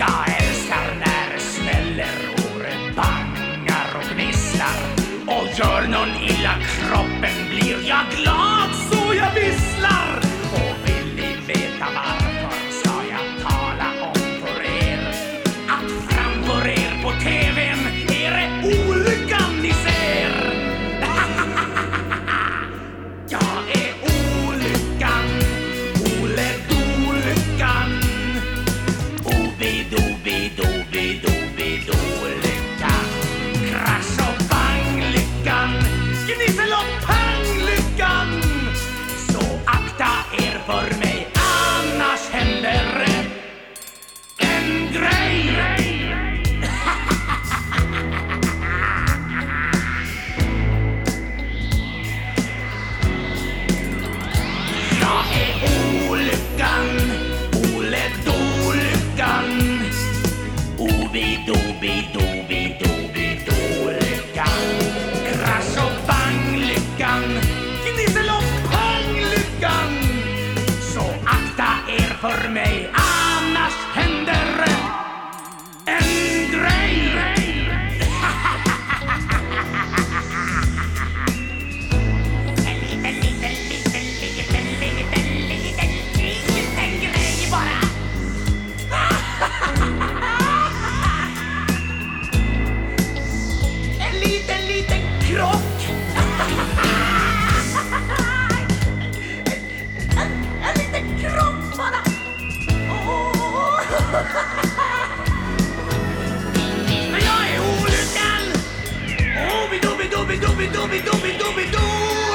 Jag älskar när det smäller och det bangar och gnisslar. Och gör någon illa kroppen blir jag glad så jag visslar. Och vill ni veta vad för mig. Annars händer det en grej. För mig. Annars händer en grej. dooby dooby dooby dooby dooby doo.